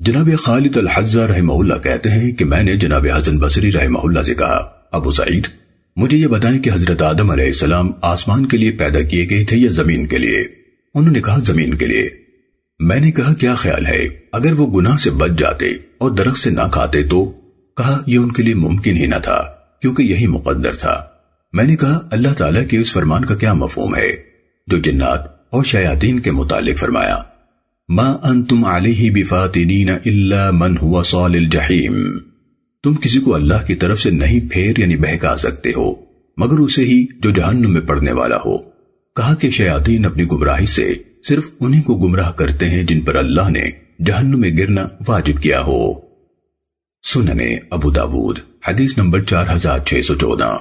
جناب خالد الحزہ رحمہ اللہ کہتے ہیں کہ میں نے جناب حسن بصری رحمہ اللہ سے کہا، ابو سعید، مجھے یہ بتائیں کہ حضرت آدم علیہ السلام آسمان کے لیے پیدا کیے گئے تھے یا زمین کے لیے؟ انہوں نے کہا زمین کے لیے۔ میں نے کہا، کیا خیال ہے؟ اگر وہ گناہ سے بچ جاتے اور درخت سے نہ کھاتے تو؟ کہا، یہ ان کے لیے ممکن ہی نہ تھا، کیونکہ یہی مقدر تھا۔ میں نے کہا، اللہ تعالیٰ کے اس فرمان کا کیا مفہوم ہے؟ جو جنات اور شایاتی کے متعلق فرمایا۔ ما انتم علیہ بفاتنین الا من هو صال الجحیم۔ تم کسی کو اللہ کی طرف سے نہیں پھیر یعنی بہکا سکتے ہو، مگر اسے ہی جو جہنم میں پڑنے والا ہو۔ کہا کہ شیاطین اپنی گمراہی سے صرف انہی کو گمراہ کرتے ہیں جن پر اللہ نے جہنم میں گرنا واجب کیا ہو۔ سننے ابو داود، حدیث نمبر چار ہزار چھ سو چودہ۔